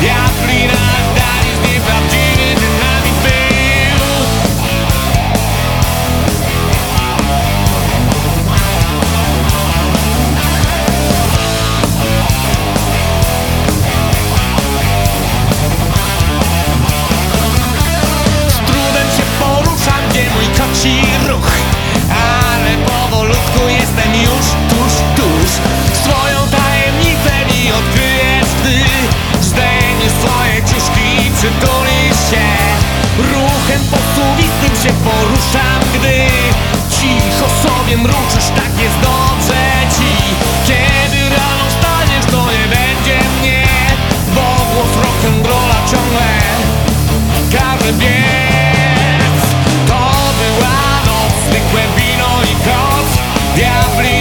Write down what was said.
Yeah, altri biec To